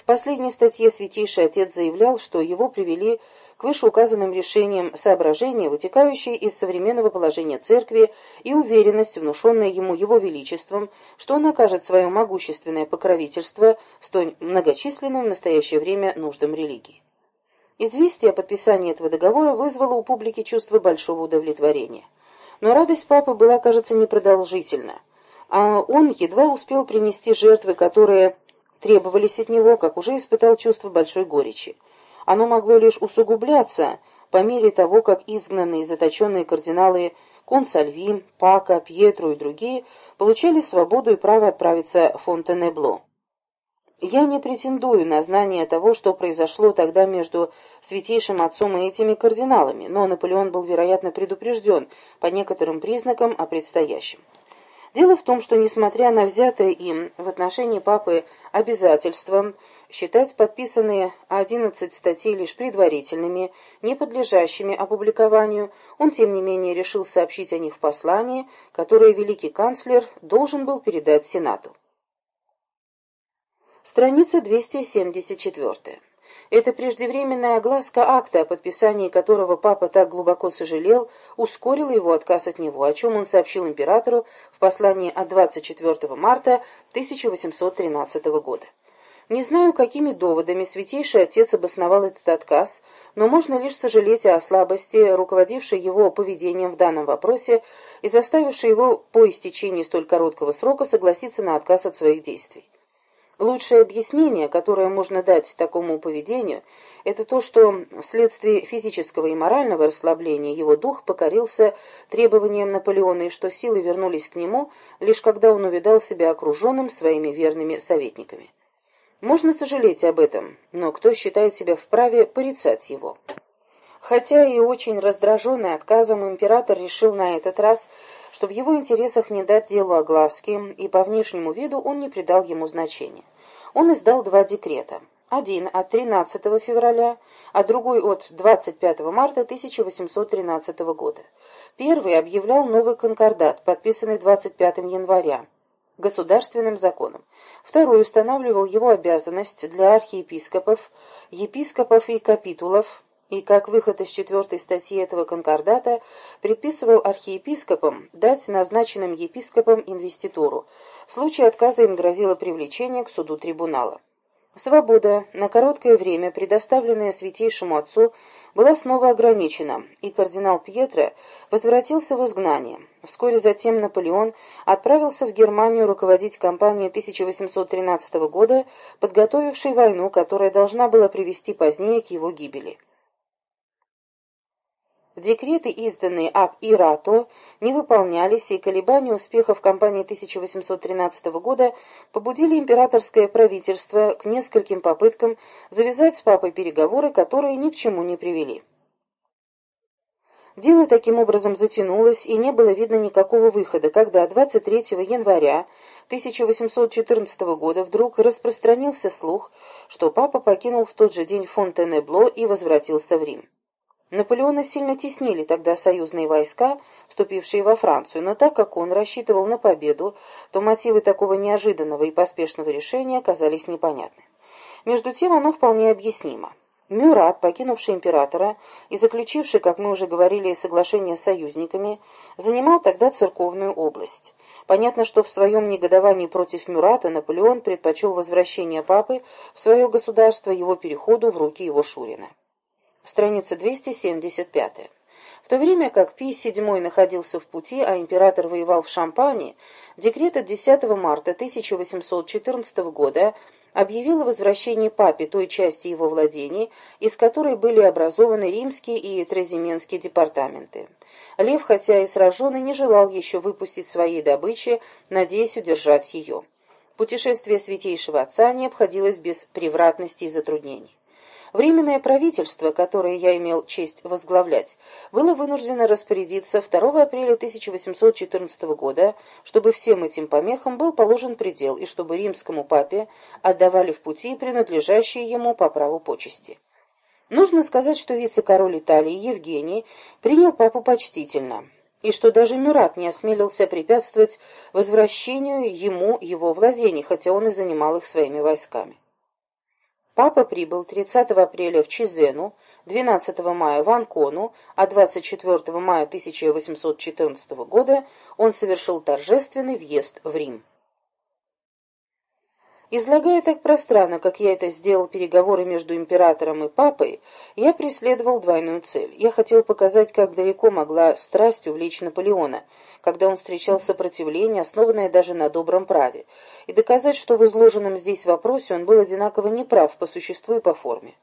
В последней статье Святейший Отец заявлял, что его привели к вышеуказанным решениям соображения, вытекающие из современного положения церкви и уверенность, внушенная ему его величеством, что он окажет свое могущественное покровительство столь многочисленным в настоящее время нуждам религии. Известие о подписании этого договора вызвало у публики чувство большого удовлетворения. Но радость папы была, кажется, непродолжительна, а он едва успел принести жертвы, которые требовались от него, как уже испытал чувство большой горечи оно могло лишь усугубляться по мере того, как изгнанные и заточенные кардиналы Консальви, Пака, Пьетро и другие получали свободу и право отправиться в Фонтенебло. Я не претендую на знание того, что произошло тогда между Святейшим Отцом и этими кардиналами, но Наполеон был, вероятно, предупрежден по некоторым признакам о предстоящем. Дело в том, что, несмотря на взятое им в отношении папы обязательства считать подписанные 11 статей лишь предварительными, не подлежащими опубликованию, он, тем не менее, решил сообщить о них в послании, которое великий канцлер должен был передать Сенату. Страница 274. Эта преждевременная огласка акта, о подписании которого папа так глубоко сожалел, ускорила его отказ от него, о чем он сообщил императору в послании от 24 марта 1813 года. Не знаю, какими доводами Святейший Отец обосновал этот отказ, но можно лишь сожалеть о слабости, руководившей его поведением в данном вопросе и заставившей его по истечении столь короткого срока согласиться на отказ от своих действий. Лучшее объяснение, которое можно дать такому поведению, это то, что вследствие физического и морального расслабления его дух покорился требованиям Наполеона и что силы вернулись к нему, лишь когда он увидал себя окруженным своими верными советниками. Можно сожалеть об этом, но кто считает себя вправе порицать его? Хотя и очень раздраженный отказом, император решил на этот раз что в его интересах не дать делу огласки, и по внешнему виду он не придал ему значения. Он издал два декрета. Один от 13 февраля, а другой от 25 марта 1813 года. Первый объявлял новый конкордат, подписанный 25 января, государственным законом. Второй устанавливал его обязанность для архиепископов, епископов и капитулов, и как выход из четвертой статьи этого конкордата предписывал архиепископам дать назначенным епископам инвеституру. В случае отказа им грозило привлечение к суду трибунала. Свобода, на короткое время предоставленная Святейшему Отцу, была снова ограничена, и кардинал Пьетро возвратился в изгнание. Вскоре затем Наполеон отправился в Германию руководить кампанией 1813 года, подготовившей войну, которая должна была привести позднее к его гибели. Декреты, изданные об Ирато, не выполнялись, и колебания успехов кампании 1813 года побудили императорское правительство к нескольким попыткам завязать с папой переговоры, которые ни к чему не привели. Дело таким образом затянулось, и не было видно никакого выхода, когда 23 января 1814 года вдруг распространился слух, что папа покинул в тот же день Фонтенебло и возвратился в Рим. Наполеона сильно теснили тогда союзные войска, вступившие во Францию, но так как он рассчитывал на победу, то мотивы такого неожиданного и поспешного решения оказались непонятны. Между тем оно вполне объяснимо. Мюрат, покинувший императора и заключивший, как мы уже говорили, соглашение с союзниками, занимал тогда церковную область. Понятно, что в своем негодовании против Мюрата Наполеон предпочел возвращение папы в свое государство его переходу в руки его Шурина страница 275. В то время как Пий VII находился в пути, а император воевал в Шампании, декрет от 10 марта 1814 года объявил о возвращении папе той части его владений, из которой были образованы римские и тразименские департаменты. Лев, хотя и сраженный, не желал еще выпустить своей добычи, надеясь удержать ее. Путешествие святейшего отца не обходилось без превратностей и затруднений. Временное правительство, которое я имел честь возглавлять, было вынуждено распорядиться 2 апреля 1814 года, чтобы всем этим помехам был положен предел и чтобы римскому папе отдавали в пути принадлежащие ему по праву почести. Нужно сказать, что вице-король Италии Евгений принял папу почтительно, и что даже Мюрат не осмелился препятствовать возвращению ему его владений, хотя он и занимал их своими войсками. Папа прибыл 30 апреля в Чизену, 12 мая в Анкону, а 24 мая 1814 года он совершил торжественный въезд в Рим. Излагая так пространно, как я это сделал переговоры между императором и папой, я преследовал двойную цель. Я хотел показать, как далеко могла страсть увлечь Наполеона, когда он встречал сопротивление, основанное даже на добром праве, и доказать, что в изложенном здесь вопросе он был одинаково неправ по существу и по форме.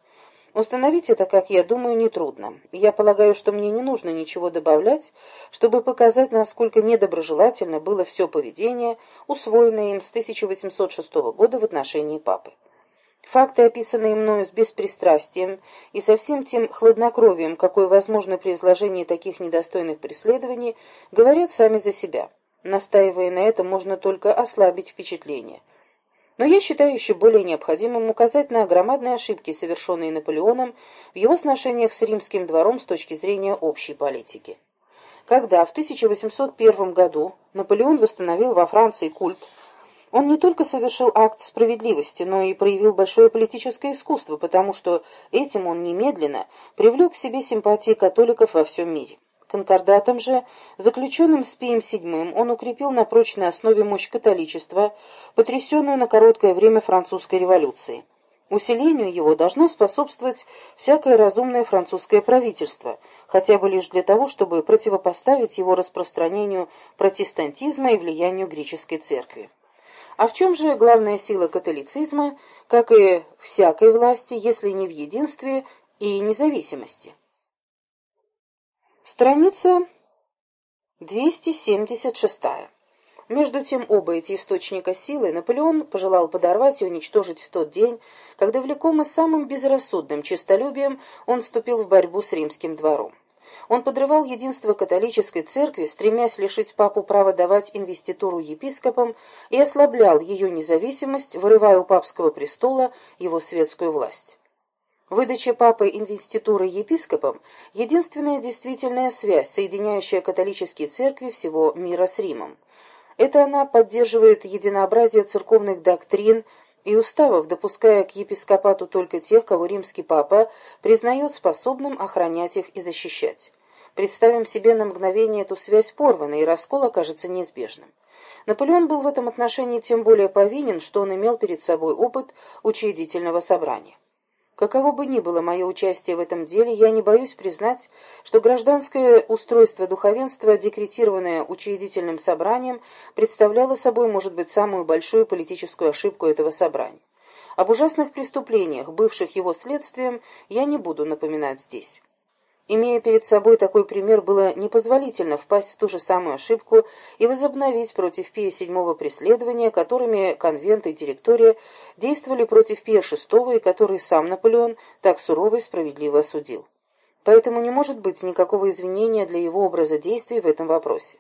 Установить это, как я думаю, нетрудно. Я полагаю, что мне не нужно ничего добавлять, чтобы показать, насколько недоброжелательно было все поведение, усвоенное им с 1806 года в отношении папы. Факты, описанные мною с беспристрастием и со всем тем хладнокровием, какое возможно при изложении таких недостойных преследований, говорят сами за себя. Настаивая на этом, можно только ослабить впечатление – но я считаю еще более необходимым указать на громадные ошибки, совершенные Наполеоном в его сношениях с римским двором с точки зрения общей политики. Когда в 1801 году Наполеон восстановил во Франции культ, он не только совершил акт справедливости, но и проявил большое политическое искусство, потому что этим он немедленно привлек к себе симпатии католиков во всем мире. Конкордатом же, заключенным с Пием VII, он укрепил на прочной основе мощь католичества, потрясенную на короткое время французской революцией. Усилению его должно способствовать всякое разумное французское правительство, хотя бы лишь для того, чтобы противопоставить его распространению протестантизма и влиянию греческой церкви. А в чем же главная сила католицизма, как и всякой власти, если не в единстве и независимости? Страница 276. Между тем, оба эти источника силы Наполеон пожелал подорвать и уничтожить в тот день, когда, влекомый самым безрассудным честолюбием, он вступил в борьбу с римским двором. Он подрывал единство католической церкви, стремясь лишить папу права давать инвеституру епископам, и ослаблял ее независимость, вырывая у папского престола его светскую власть. Выдача папы инвеституры епископам – единственная действительная связь, соединяющая католические церкви всего мира с Римом. Это она поддерживает единообразие церковных доктрин и уставов, допуская к епископату только тех, кого римский папа признает способным охранять их и защищать. Представим себе на мгновение эту связь порванной, и раскол окажется неизбежным. Наполеон был в этом отношении тем более повинен, что он имел перед собой опыт учредительного собрания. Каково бы ни было мое участие в этом деле, я не боюсь признать, что гражданское устройство духовенства, декретированное учредительным собранием, представляло собой, может быть, самую большую политическую ошибку этого собрания. Об ужасных преступлениях, бывших его следствием, я не буду напоминать здесь. Имея перед собой такой пример, было непозволительно впасть в ту же самую ошибку и возобновить против Пия VII преследования, которыми конвент и директория действовали против Пия VI и которые сам Наполеон так сурово и справедливо осудил. Поэтому не может быть никакого извинения для его образа действий в этом вопросе.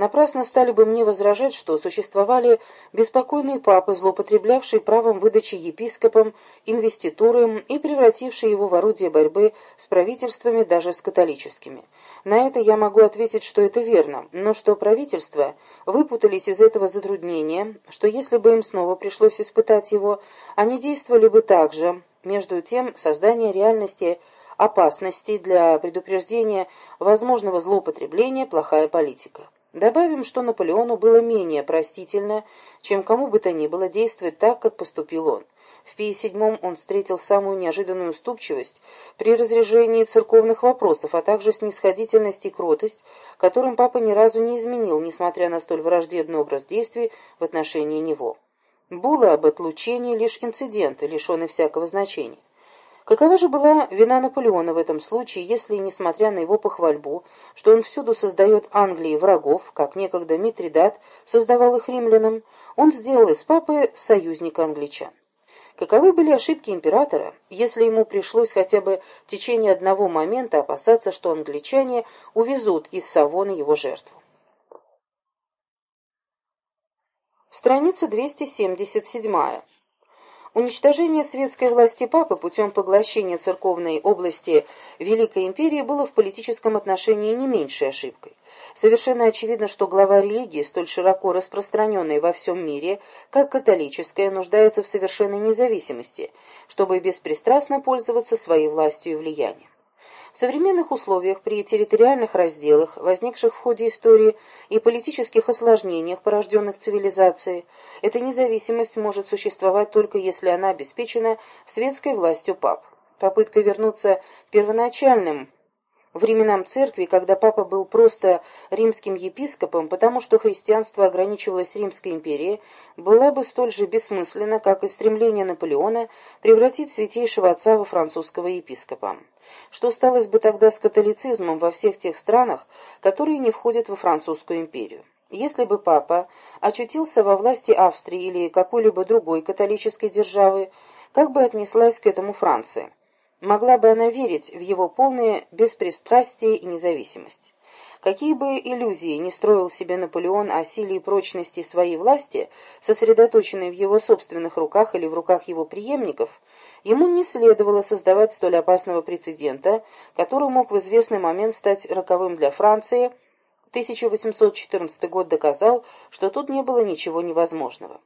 Напрасно стали бы мне возражать, что существовали беспокойные папы, злоупотреблявшие правом выдачи епископам инвеституры и превратившие его в орудие борьбы с правительствами, даже с католическими. На это я могу ответить, что это верно, но что правительства выпутались из этого затруднения, что если бы им снова пришлось испытать его, они действовали бы так же. Между тем, создание реальности опасности для предупреждения возможного злоупотребления – плохая политика. Добавим, что Наполеону было менее простительно, чем кому бы то ни было действовать так, как поступил он. В Пии VII он встретил самую неожиданную уступчивость при разрежении церковных вопросов, а также снисходительность и кротость, которым папа ни разу не изменил, несмотря на столь враждебный образ действий в отношении него. Була об отлучении лишь инциденты, лишенные всякого значения. Какова же была вина Наполеона в этом случае, если, несмотря на его похвальбу, что он всюду создает Англии врагов, как некогда Митридат создавал их римлянам, он сделал из папы союзника англичан? Каковы были ошибки императора, если ему пришлось хотя бы в течение одного момента опасаться, что англичане увезут из Савона его жертву? Страница 277. Уничтожение светской власти папы путем поглощения церковной области Великой империи было в политическом отношении не меньшей ошибкой. Совершенно очевидно, что глава религии, столь широко распространенной во всем мире, как католическая, нуждается в совершенной независимости, чтобы беспристрастно пользоваться своей властью и влиянием. В современных условиях при территориальных разделах, возникших в ходе истории и политических осложнениях, порожденных цивилизацией, эта независимость может существовать только если она обеспечена светской властью пап. Попытка вернуться к первоначальным временам церкви, когда папа был просто римским епископом, потому что христианство ограничивалось Римской империей, была бы столь же бессмысленна, как и стремление Наполеона превратить святейшего отца во французского епископа. Что сталось бы тогда с католицизмом во всех тех странах, которые не входят во французскую империю? Если бы папа очутился во власти Австрии или какой-либо другой католической державы, как бы отнеслась к этому Франция? Могла бы она верить в его полное беспристрастие и независимость? Какие бы иллюзии не строил себе Наполеон о силе и прочности своей власти, сосредоточенной в его собственных руках или в руках его преемников, ему не следовало создавать столь опасного прецедента, который мог в известный момент стать роковым для Франции. 1814 год доказал, что тут не было ничего невозможного.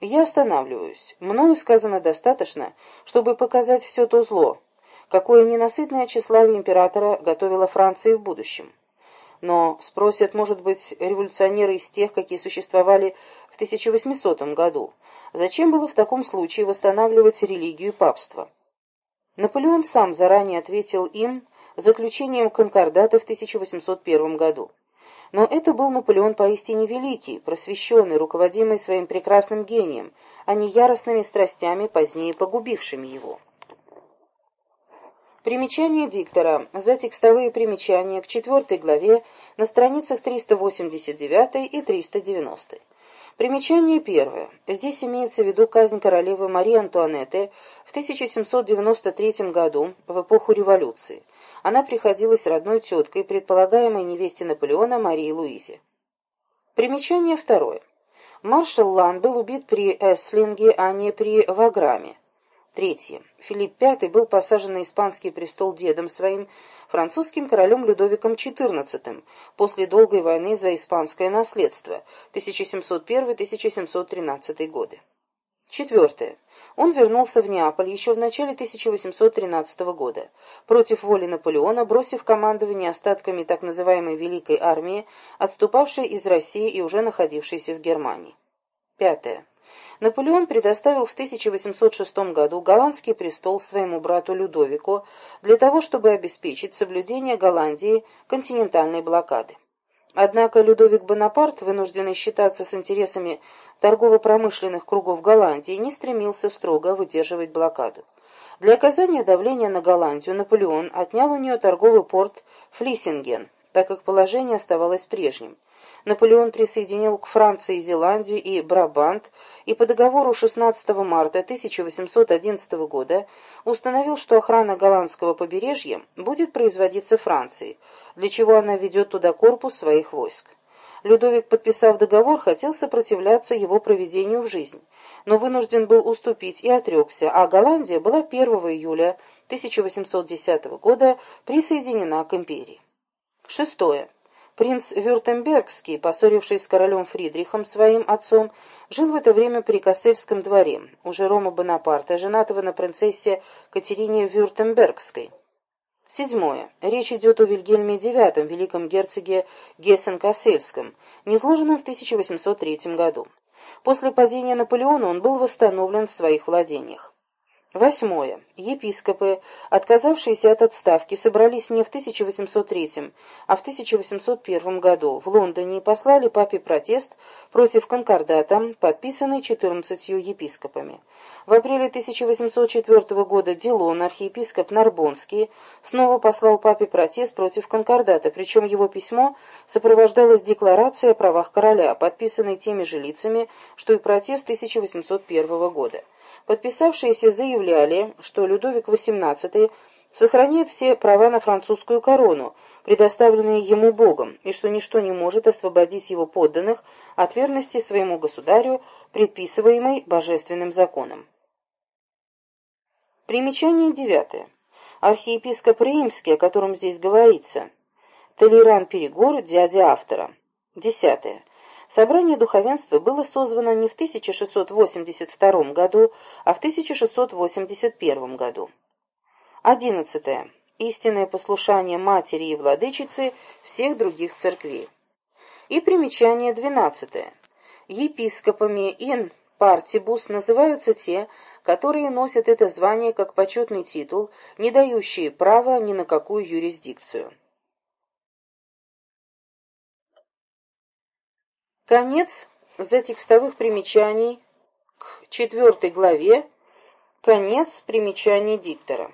Я останавливаюсь. Мною сказано достаточно, чтобы показать все то зло, какое ненасытное тщеславие императора готовило Франции в будущем. Но, спросят, может быть, революционеры из тех, какие существовали в 1800 году, зачем было в таком случае восстанавливать религию и папство? Наполеон сам заранее ответил им заключением конкордата в 1801 году. Но это был Наполеон поистине великий, просвещенный, руководимый своим прекрасным гением, а не яростными страстями, позднее погубившими его. Примечание диктора. За текстовые примечания к четвертой главе на страницах 389 и 390. Примечание первое. Здесь имеется в виду казнь королевы Марии Антуанетты в 1793 году, в эпоху революции. Она приходилась родной теткой, предполагаемой невесте Наполеона Марии Луизе. Примечание второе. Маршал Лан был убит при Эслинге, а не при Ваграме. Третье. Филипп V был посажен на испанский престол дедом своим, французским королем Людовиком XIV, после долгой войны за испанское наследство, 1701-1713 годы. Четвертое. Он вернулся в Неаполь еще в начале 1813 года. Против воли Наполеона, бросив командование остатками так называемой Великой армии, отступавшей из России и уже находившейся в Германии. Пятое. Наполеон предоставил в 1806 году голландский престол своему брату Людовику для того, чтобы обеспечить соблюдение Голландии континентальной блокады. Однако Людовик Бонапарт, вынужденный считаться с интересами торгово-промышленных кругов Голландии, не стремился строго выдерживать блокаду. Для оказания давления на Голландию Наполеон отнял у нее торговый порт Флиссинген, так как положение оставалось прежним. Наполеон присоединил к Франции Зеландию и Брабант и по договору 16 марта 1811 года установил, что охрана голландского побережья будет производиться Францией, для чего она ведет туда корпус своих войск. Людовик, подписав договор, хотел сопротивляться его проведению в жизнь, но вынужден был уступить и отрекся, а Голландия была 1 июля 1810 года присоединена к империи. Шестое. Принц Вюртембергский, поссорившись с королем Фридрихом, своим отцом, жил в это время при Кассельском дворе, у Жерома Бонапарта, женатого на принцессе Катерине Вюртембергской. Седьмое. Речь идет о Вильгельме IX, великом герцоге Гессен-Кассельском, низложенном в 1803 году. После падения Наполеона он был восстановлен в своих владениях. Восьмое. Епископы, отказавшиеся от отставки, собрались не в 1803, а в 1801 году в Лондоне и послали папе протест против конкордата, подписанный 14 епископами. В апреле 1804 года Дилон, архиепископ Нарбонский, снова послал папе протест против конкордата, причем его письмо сопровождалось декларацией о правах короля, подписанной теми же лицами, что и протест 1801 года. Подписавшиеся заявляли, что Людовик XVIII сохраняет все права на французскую корону, предоставленные ему Богом, и что ничто не может освободить его подданных от верности своему государю, предписываемой божественным законом. Примечание девятое. Архиепископ Римский, о котором здесь говорится. Толеран Перегор, дядя автора. Десятое. Собрание духовенства было созвано не в 1682 году, а в 1681 году. Одиннадцатое. Истинное послушание матери и владычицы всех других церквей. И примечание двенадцатое. Епископами ин партибус называются те, которые носят это звание как почетный титул, не дающие права ни на какую юрисдикцию. Конец затекстовых примечаний к четвертой главе, конец примечаний диктора.